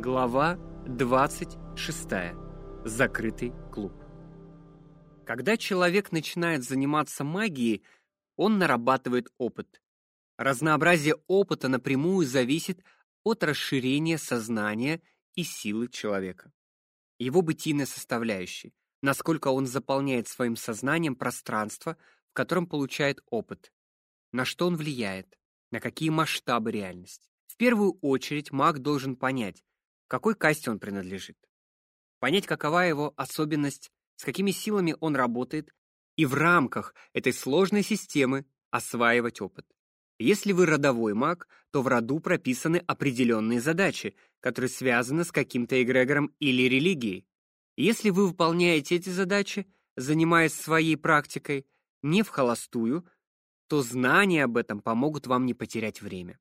Глава 26. Закрытый клуб. Когда человек начинает заниматься магией, он нарабатывает опыт. Разнообразие опыта напрямую зависит от расширения сознания и силы человека. Его бытийная составляющая, насколько он заполняет своим сознанием пространство, в котором получает опыт, на что он влияет, на какие масштабы реальности. В первую очередь маг должен понять, какой касте он принадлежит, понять, какова его особенность, с какими силами он работает, и в рамках этой сложной системы осваивать опыт. Если вы родовой маг, то в роду прописаны определенные задачи, которые связаны с каким-то эгрегором или религией. Если вы выполняете эти задачи, занимаясь своей практикой, не в холостую, то знания об этом помогут вам не потерять время.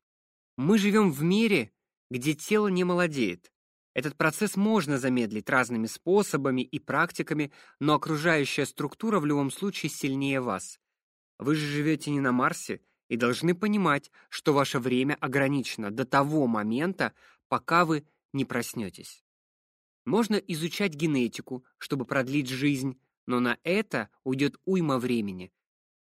Мы живем в мире, где тело не молодеет, этот процесс можно замедлить разными способами и практиками, но окружающая структура в любом случае сильнее вас. Вы же живете не на Марсе и должны понимать, что ваше время ограничено до того момента, пока вы не проснетесь. Можно изучать генетику, чтобы продлить жизнь, но на это уйдет уйма времени.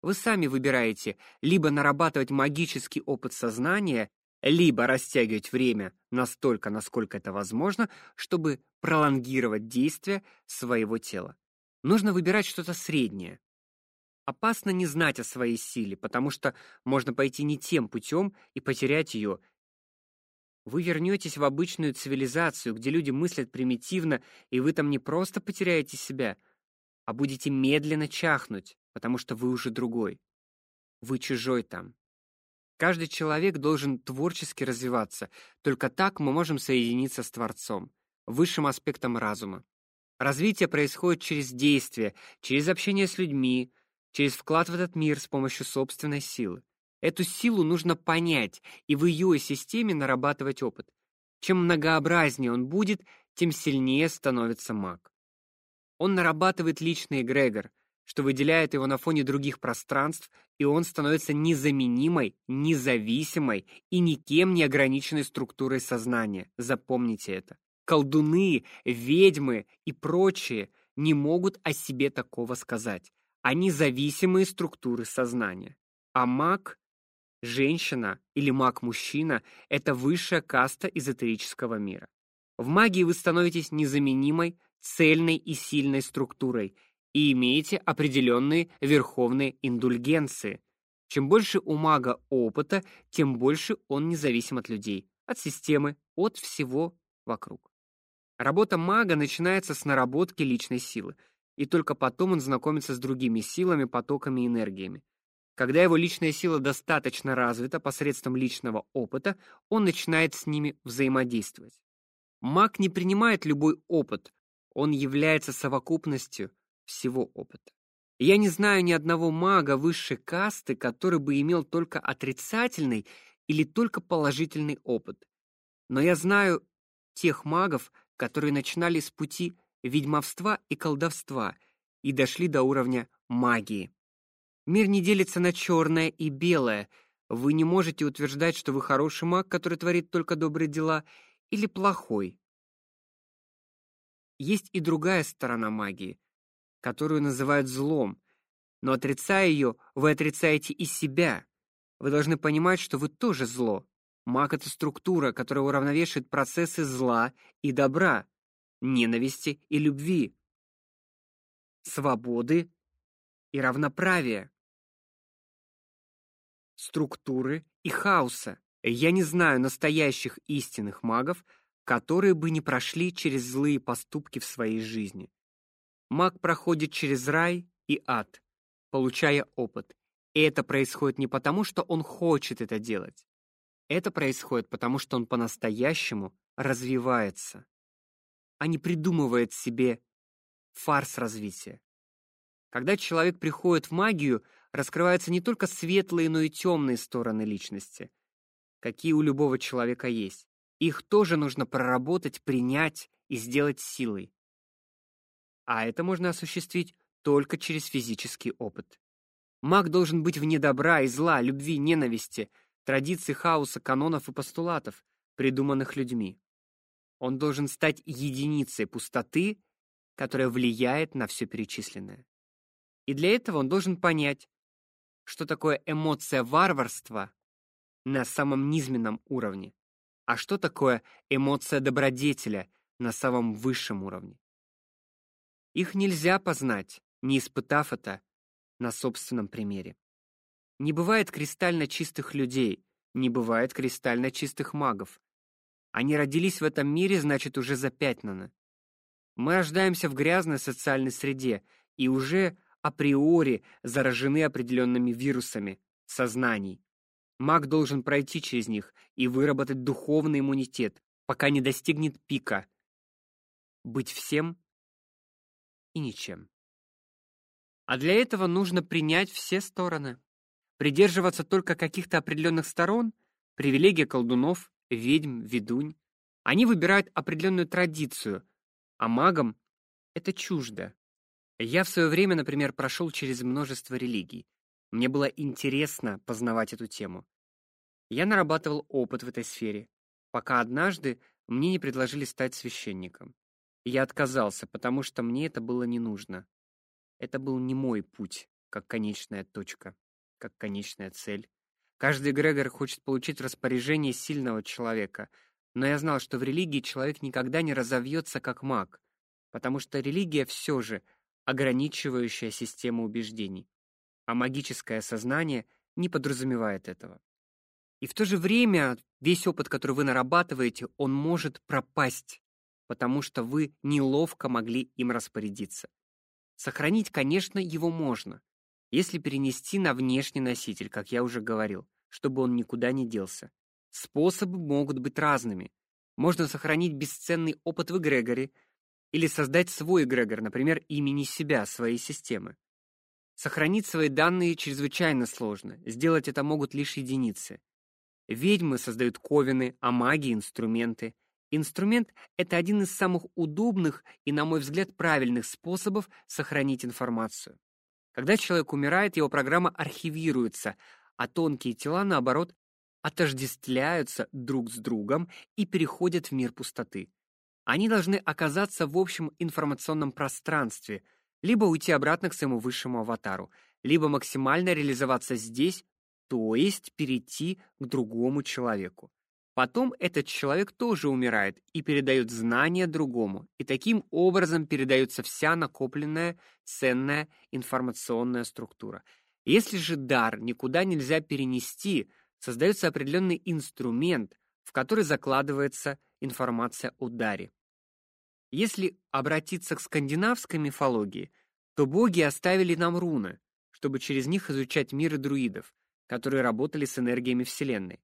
Вы сами выбираете либо нарабатывать магический опыт сознания, либо растягивать время настолько, насколько это возможно, чтобы пролонгировать действие своего тела. Нужно выбирать что-то среднее. Опасно не знать о своей силе, потому что можно пойти не тем путем и потерять ее. Вы вернетесь в обычную цивилизацию, где люди мыслят примитивно, и вы там не просто потеряете себя, а будете медленно чахнуть, потому что вы уже другой. Вы чужой там. Каждый человек должен творчески развиваться. Только так мы можем соединиться с Творцом, высшим аспектом разума. Развитие происходит через действие, через общение с людьми, через вклад в этот мир с помощью собственной силы. Эту силу нужно понять и в ее системе нарабатывать опыт. Чем многообразнее он будет, тем сильнее становится маг. Он нарабатывает личный эгрегор, что выделяет его на фоне других пространств, и он становится незаменимой, независимой и никем не ограниченной структурой сознания. Запомните это. Колдуны, ведьмы и прочие не могут о себе такого сказать. Они зависимые структуры сознания. А маг, женщина или маг-мужчина — это высшая каста эзотерического мира. В магии вы становитесь незаменимой, цельной и сильной структурой — и имеете определенные верховные индульгенции. Чем больше у мага опыта, тем больше он независим от людей, от системы, от всего вокруг. Работа мага начинается с наработки личной силы, и только потом он знакомится с другими силами, потоками и энергиями. Когда его личная сила достаточно развита посредством личного опыта, он начинает с ними взаимодействовать. Маг не принимает любой опыт, он является совокупностью всего опыта. Я не знаю ни одного мага высшей касты, который бы имел только отрицательный или только положительный опыт. Но я знаю тех магов, которые начинали с пути ведьмовства и колдовства и дошли до уровня магии. Мир не делится на черное и белое. Вы не можете утверждать, что вы хороший маг, который творит только добрые дела, или плохой. Есть и другая сторона магии, которую называют злом. Но отрицая ее, вы отрицаете и себя. Вы должны понимать, что вы тоже зло. Маг — это структура, которая уравновешивает процессы зла и добра, ненависти и любви, свободы и равноправия, структуры и хаоса. Я не знаю настоящих истинных магов, которые бы не прошли через злые поступки в своей жизни. Маг проходит через рай и ад, получая опыт. И это происходит не потому, что он хочет это делать. Это происходит потому, что он по-настоящему развивается, а не придумывает себе фарс развития. Когда человек приходит в магию, раскрываются не только светлые, но и темные стороны личности, какие у любого человека есть. Их тоже нужно проработать, принять и сделать силой а это можно осуществить только через физический опыт. Маг должен быть вне добра и зла, любви, ненависти, традиций хаоса, канонов и постулатов, придуманных людьми. Он должен стать единицей пустоты, которая влияет на все перечисленное. И для этого он должен понять, что такое эмоция варварства на самом низменном уровне, а что такое эмоция добродетеля на самом высшем уровне. Их нельзя познать, не испытав это на собственном примере. Не бывает кристально чистых людей, не бывает кристально чистых магов. Они родились в этом мире, значит, уже запятнаны. Мы рождаемся в грязной социальной среде и уже априори заражены определенными вирусами сознаний. Маг должен пройти через них и выработать духовный иммунитет, пока не достигнет пика. Быть всем и ничем. А для этого нужно принять все стороны. Придерживаться только каких-то определенных сторон — привилегия колдунов, ведьм, ведунь. Они выбирают определенную традицию, а магам это чуждо. Я в свое время, например, прошел через множество религий. Мне было интересно познавать эту тему. Я нарабатывал опыт в этой сфере, пока однажды мне не предложили стать священником. Я отказался, потому что мне это было не нужно. Это был не мой путь, как конечная точка, как конечная цель. Каждый эгрегор хочет получить распоряжение сильного человека, но я знал, что в религии человек никогда не разовьется как маг, потому что религия все же — ограничивающая система убеждений, а магическое сознание не подразумевает этого. И в то же время весь опыт, который вы нарабатываете, он может пропасть, потому что вы неловко могли им распорядиться. Сохранить, конечно, его можно, если перенести на внешний носитель, как я уже говорил, чтобы он никуда не делся. Способы могут быть разными. Можно сохранить бесценный опыт в эгрегоре, или создать свой эгрегор, например, имени себя, своей системы. Сохранить свои данные чрезвычайно сложно, сделать это могут лишь единицы. Ведьмы создают ковины, а маги — инструменты. Инструмент — это один из самых удобных и, на мой взгляд, правильных способов сохранить информацию. Когда человек умирает, его программа архивируется, а тонкие тела, наоборот, отождествляются друг с другом и переходят в мир пустоты. Они должны оказаться в общем информационном пространстве, либо уйти обратно к своему высшему аватару, либо максимально реализоваться здесь, то есть перейти к другому человеку. Потом этот человек тоже умирает и передает знания другому, и таким образом передается вся накопленная ценная информационная структура. Если же дар никуда нельзя перенести, создается определенный инструмент, в который закладывается информация о даре. Если обратиться к скандинавской мифологии, то боги оставили нам руны, чтобы через них изучать мир друидов, которые работали с энергиями Вселенной.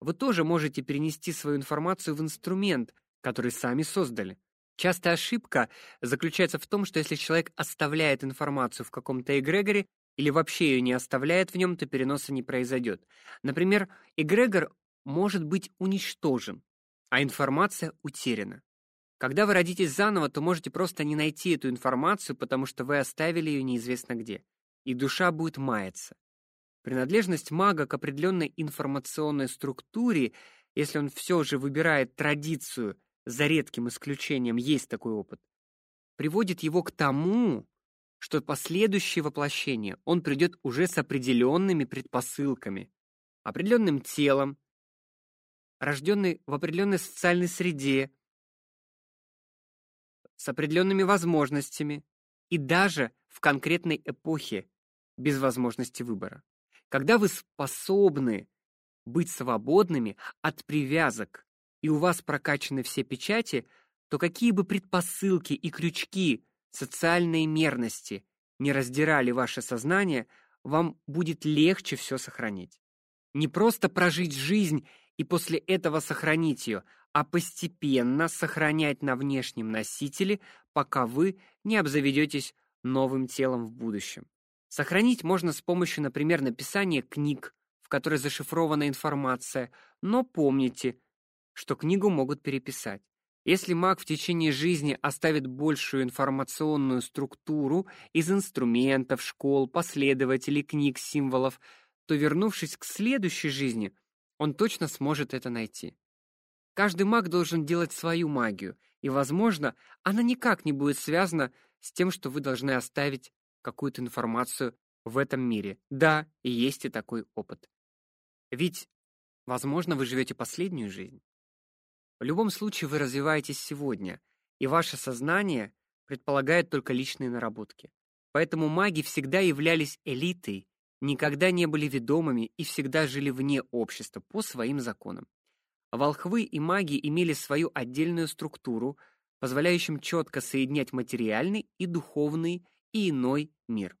Вы тоже можете перенести свою информацию в инструмент, который сами создали. Частая ошибка заключается в том, что если человек оставляет информацию в каком-то эгрегоре или вообще ее не оставляет в нем, то переноса не произойдет. Например, эгрегор может быть уничтожен, а информация утеряна. Когда вы родитесь заново, то можете просто не найти эту информацию, потому что вы оставили ее неизвестно где, и душа будет маяться. Принадлежность мага к определенной информационной структуре, если он все же выбирает традицию, за редким исключением есть такой опыт, приводит его к тому, что последующее воплощение он придет уже с определенными предпосылками, определенным телом, рожденный в определенной социальной среде, с определенными возможностями и даже в конкретной эпохе без возможности выбора. Когда вы способны быть свободными от привязок и у вас прокачаны все печати, то какие бы предпосылки и крючки социальной мерности не раздирали ваше сознание, вам будет легче все сохранить. Не просто прожить жизнь и после этого сохранить ее, а постепенно сохранять на внешнем носителе, пока вы не обзаведетесь новым телом в будущем. Сохранить можно с помощью, например, написания книг, в которой зашифрована информация, но помните, что книгу могут переписать. Если маг в течение жизни оставит большую информационную структуру из инструментов, школ, последователей, книг, символов, то вернувшись к следующей жизни, он точно сможет это найти. Каждый маг должен делать свою магию, и, возможно, она никак не будет связана с тем, что вы должны оставить какую-то информацию в этом мире. Да, и есть и такой опыт. Ведь, возможно, вы живете последнюю жизнь. В любом случае вы развиваетесь сегодня, и ваше сознание предполагает только личные наработки. Поэтому маги всегда являлись элитой, никогда не были ведомыми и всегда жили вне общества по своим законам. Волхвы и маги имели свою отдельную структуру, позволяющим четко соединять материальный и духовный и иной мир.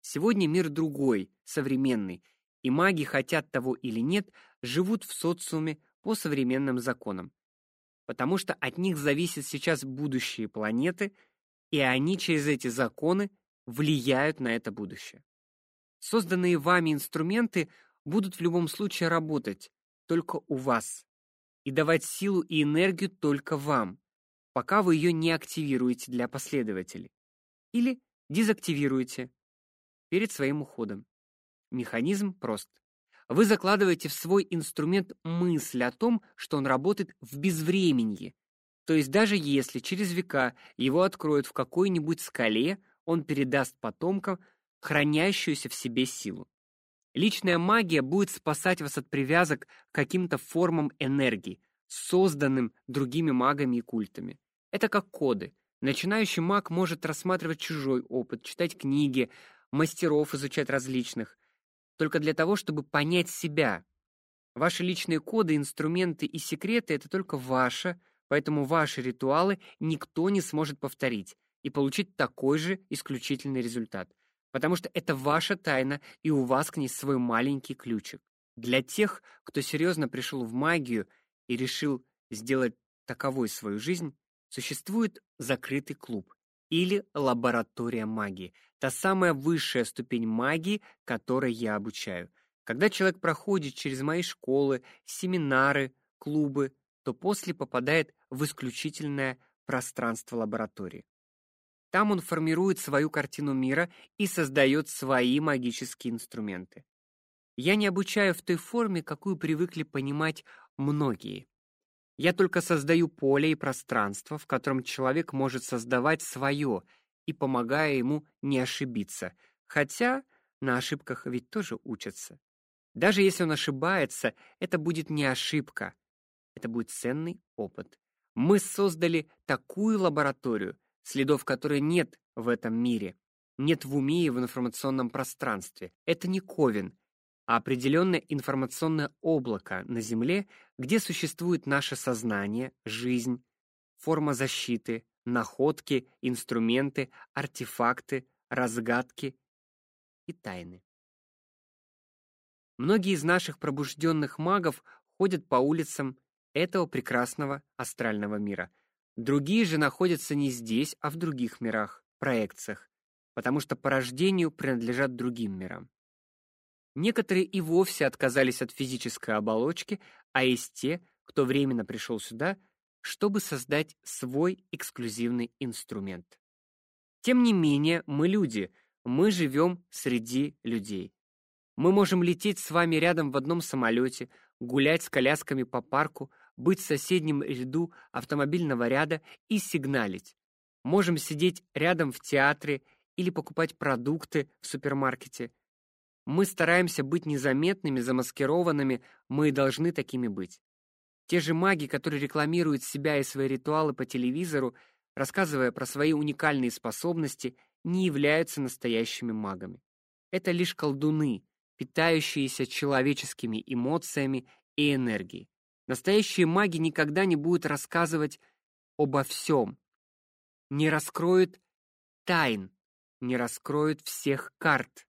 Сегодня мир другой, современный, и маги, хотят того или нет, живут в социуме по современным законам. Потому что от них зависит сейчас будущее планеты, и они через эти законы влияют на это будущее. Созданные вами инструменты будут в любом случае работать только у вас и давать силу и энергию только вам, пока вы ее не активируете для последователей или дезактивируете перед своим уходом. Механизм прост. Вы закладываете в свой инструмент мысль о том, что он работает в безвременье. То есть даже если через века его откроют в какой-нибудь скале, он передаст потомкам хранящуюся в себе силу. Личная магия будет спасать вас от привязок к каким-то формам энергии, созданным другими магами и культами. Это как коды. Начинающий маг может рассматривать чужой опыт, читать книги, мастеров изучать различных, только для того, чтобы понять себя. Ваши личные коды, инструменты и секреты это только ваше, поэтому ваши ритуалы никто не сможет повторить и получить такой же исключительный результат, потому что это ваша тайна, и у вас к ней свой маленький ключик. Для тех, кто серьезно пришел в магию и решил сделать таковой свою жизнь, существует закрытый клуб или лаборатория магии, та самая высшая ступень магии, которой я обучаю. Когда человек проходит через мои школы, семинары, клубы, то после попадает в исключительное пространство лаборатории. Там он формирует свою картину мира и создает свои магические инструменты. Я не обучаю в той форме, какую привыкли понимать многие. Я только создаю поле и пространство, в котором человек может создавать свое, и помогая ему не ошибиться. Хотя на ошибках ведь тоже учатся. Даже если он ошибается, это будет не ошибка. Это будет ценный опыт. Мы создали такую лабораторию, следов которой нет в этом мире. Нет в уме и в информационном пространстве. Это не Ковен, а определенное информационное облако на Земле, где существует наше сознание, жизнь, форма защиты, находки, инструменты, артефакты, разгадки и тайны. Многие из наших пробужденных магов ходят по улицам этого прекрасного астрального мира. Другие же находятся не здесь, а в других мирах, проекциях, потому что по рождению принадлежат другим мирам. Некоторые и вовсе отказались от физической оболочки, а есть те, кто временно пришел сюда, чтобы создать свой эксклюзивный инструмент. Тем не менее, мы люди, мы живем среди людей. Мы можем лететь с вами рядом в одном самолете, гулять с колясками по парку, быть в соседнем ряду автомобильного ряда и сигналить. Можем сидеть рядом в театре или покупать продукты в супермаркете – мы стараемся быть незаметными, замаскированными, мы и должны такими быть. Те же маги, которые рекламируют себя и свои ритуалы по телевизору, рассказывая про свои уникальные способности, не являются настоящими магами. Это лишь колдуны, питающиеся человеческими эмоциями и энергией. Настоящие маги никогда не будут рассказывать обо всем, не раскроют тайн, не раскроют всех карт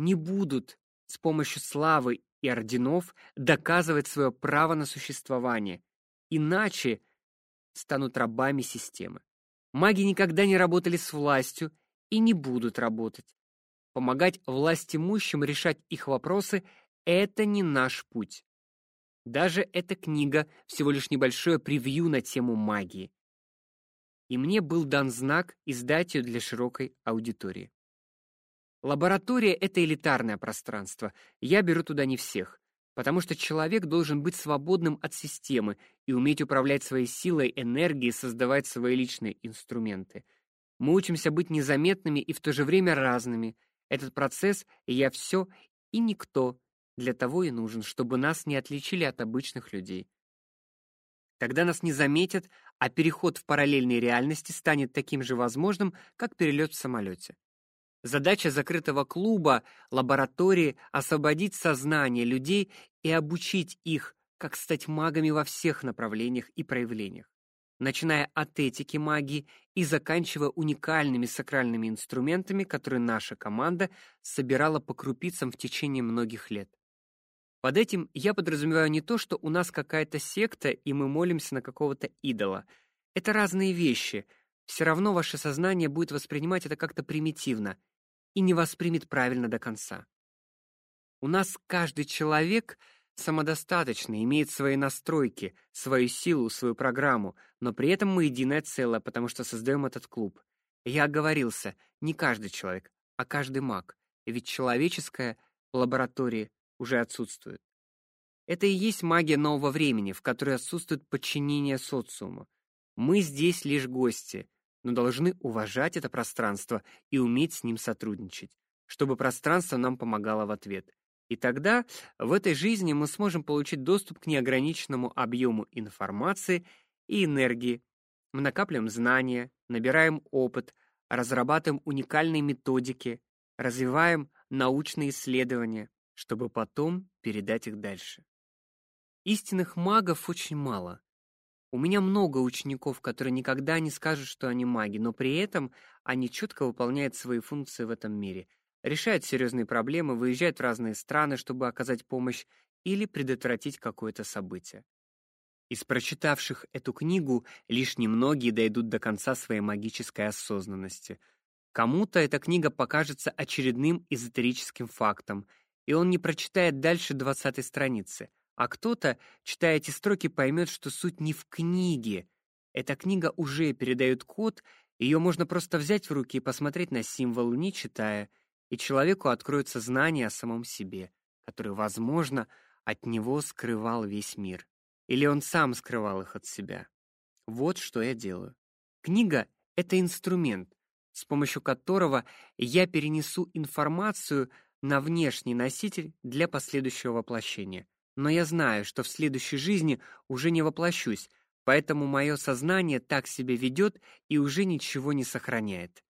не будут с помощью славы и орденов доказывать свое право на существование, иначе станут рабами системы. Маги никогда не работали с властью и не будут работать. Помогать властимущим решать их вопросы это не наш путь. Даже эта книга всего лишь небольшое превью на тему магии. И мне был дан знак издать ее для широкой аудитории. Лаборатория — это элитарное пространство. Я беру туда не всех. Потому что человек должен быть свободным от системы и уметь управлять своей силой, энергией, создавать свои личные инструменты. Мы учимся быть незаметными и в то же время разными. Этот процесс «я все и никто» для того и нужен, чтобы нас не отличили от обычных людей. Тогда нас не заметят, а переход в параллельные реальности станет таким же возможным, как перелет в самолете. Задача закрытого клуба, лаборатории — освободить сознание людей и обучить их, как стать магами во всех направлениях и проявлениях, начиная от этики магии и заканчивая уникальными сакральными инструментами, которые наша команда собирала по крупицам в течение многих лет. Под этим я подразумеваю не то, что у нас какая-то секта и мы молимся на какого-то идола. Это разные вещи. Все равно ваше сознание будет воспринимать это как-то примитивно — и не воспримет правильно до конца. У нас каждый человек самодостаточный, имеет свои настройки, свою силу, свою программу, но при этом мы единое целое, потому что создаем этот клуб. Я оговорился, не каждый человек, а каждый маг, ведь человеческая лаборатория уже отсутствует. Это и есть магия нового времени, в которой отсутствует подчинение социуму. Мы здесь лишь гости, но должны уважать это пространство и уметь с ним сотрудничать, чтобы пространство нам помогало в ответ. И тогда в этой жизни мы сможем получить доступ к неограниченному объему информации и энергии. Мы накапливаем знания, набираем опыт, разрабатываем уникальные методики, развиваем научные исследования, чтобы потом передать их дальше. Истинных магов очень мало. У меня много учеников, которые никогда не скажут, что они маги, но при этом они четко выполняют свои функции в этом мире, решают серьезные проблемы, выезжают в разные страны, чтобы оказать помощь или предотвратить какое-то событие. Из прочитавших эту книгу лишь немногие дойдут до конца своей магической осознанности. Кому-то эта книга покажется очередным эзотерическим фактом, и он не прочитает дальше двадцатой страницы — а кто-то, читая эти строки, поймет, что суть не в книге. Эта книга уже передает код, ее можно просто взять в руки и посмотреть на символ, не читая, и человеку откроется знание о самом себе, которое, возможно, от него скрывал весь мир. Или он сам скрывал их от себя. Вот что я делаю. Книга — это инструмент, с помощью которого я перенесу информацию на внешний носитель для последующего воплощения — но я знаю, что в следующей жизни уже не воплощусь, поэтому мое сознание так себя ведет и уже ничего не сохраняет.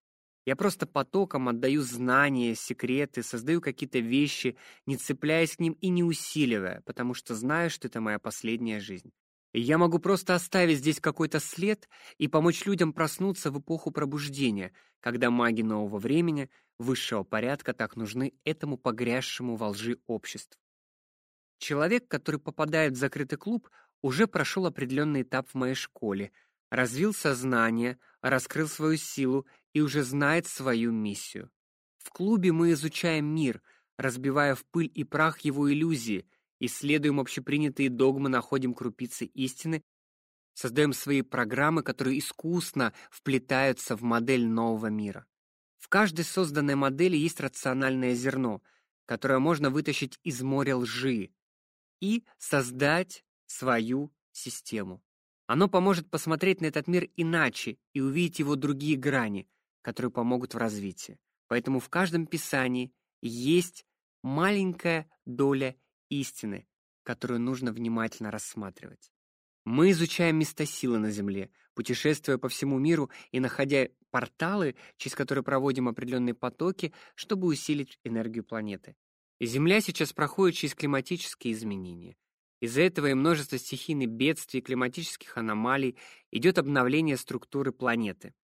Я просто потоком отдаю знания, секреты, создаю какие-то вещи, не цепляясь к ним и не усиливая, потому что знаю, что это моя последняя жизнь. И я могу просто оставить здесь какой-то след и помочь людям проснуться в эпоху пробуждения, когда маги нового времени, высшего порядка так нужны этому погрязшему во лжи обществу. Человек, который попадает в закрытый клуб, уже прошел определенный этап в моей школе, развил сознание, раскрыл свою силу и уже знает свою миссию. В клубе мы изучаем мир, разбивая в пыль и прах его иллюзии, исследуем общепринятые догмы, находим крупицы истины, создаем свои программы, которые искусно вплетаются в модель нового мира. В каждой созданной модели есть рациональное зерно, которое можно вытащить из моря лжи, и создать свою систему. Оно поможет посмотреть на этот мир иначе и увидеть его другие грани, которые помогут в развитии. Поэтому в каждом писании есть маленькая доля истины, которую нужно внимательно рассматривать. Мы изучаем места силы на Земле, путешествуя по всему миру и находя порталы, через которые проводим определенные потоки, чтобы усилить энергию планеты. Земля сейчас проходит через климатические изменения. Из-за этого и множество стихийных бедствий, климатических аномалий идет обновление структуры планеты.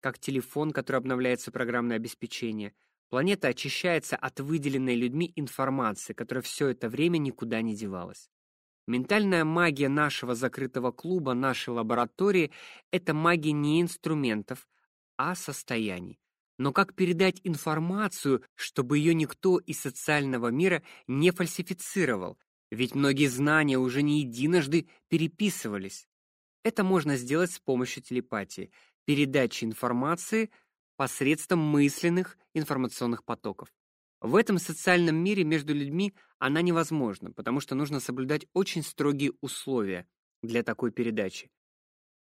Как телефон, который обновляется программное обеспечение, планета очищается от выделенной людьми информации, которая все это время никуда не девалась. Ментальная магия нашего закрытого клуба, нашей лаборатории это магия не инструментов, а состояний но как передать информацию, чтобы ее никто из социального мира не фальсифицировал, ведь многие знания уже не единожды переписывались. Это можно сделать с помощью телепатии, передачи информации посредством мысленных информационных потоков. В этом социальном мире между людьми она невозможна, потому что нужно соблюдать очень строгие условия для такой передачи.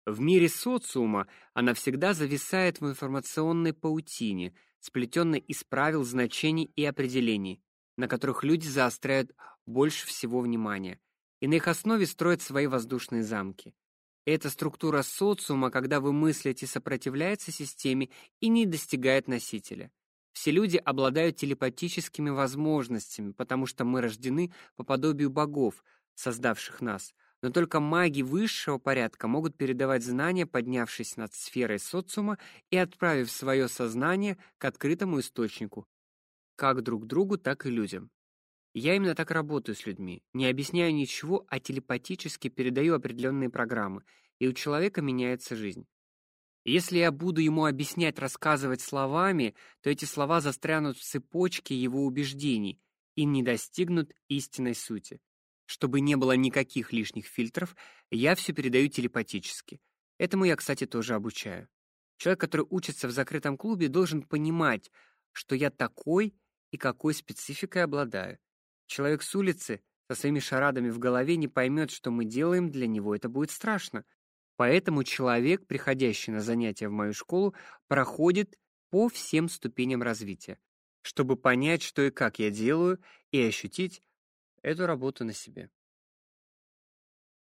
В мире социума она всегда зависает в информационной паутине, сплетенной из правил, значений и определений, на которых люди заостряют больше всего внимания, и на их основе строят свои воздушные замки. Эта структура социума, когда вы мыслите, сопротивляется системе и не достигает носителя. Все люди обладают телепатическими возможностями, потому что мы рождены по подобию богов, создавших нас. Но только маги высшего порядка могут передавать знания, поднявшись над сферой социума и отправив свое сознание к открытому источнику, как друг другу, так и людям. Я именно так работаю с людьми. Не объясняю ничего, а телепатически передаю определенные программы, и у человека меняется жизнь. Если я буду ему объяснять, рассказывать словами, то эти слова застрянут в цепочке его убеждений и не достигнут истинной сути. Чтобы не было никаких лишних фильтров, я все передаю телепатически. Этому я, кстати, тоже обучаю. Человек, который учится в закрытом клубе, должен понимать, что я такой и какой спецификой обладаю. Человек с улицы со своими шарадами в голове не поймет, что мы делаем, для него это будет страшно. Поэтому человек, приходящий на занятия в мою школу, проходит по всем ступеням развития, чтобы понять, что и как я делаю, и ощутить эту работу на себе.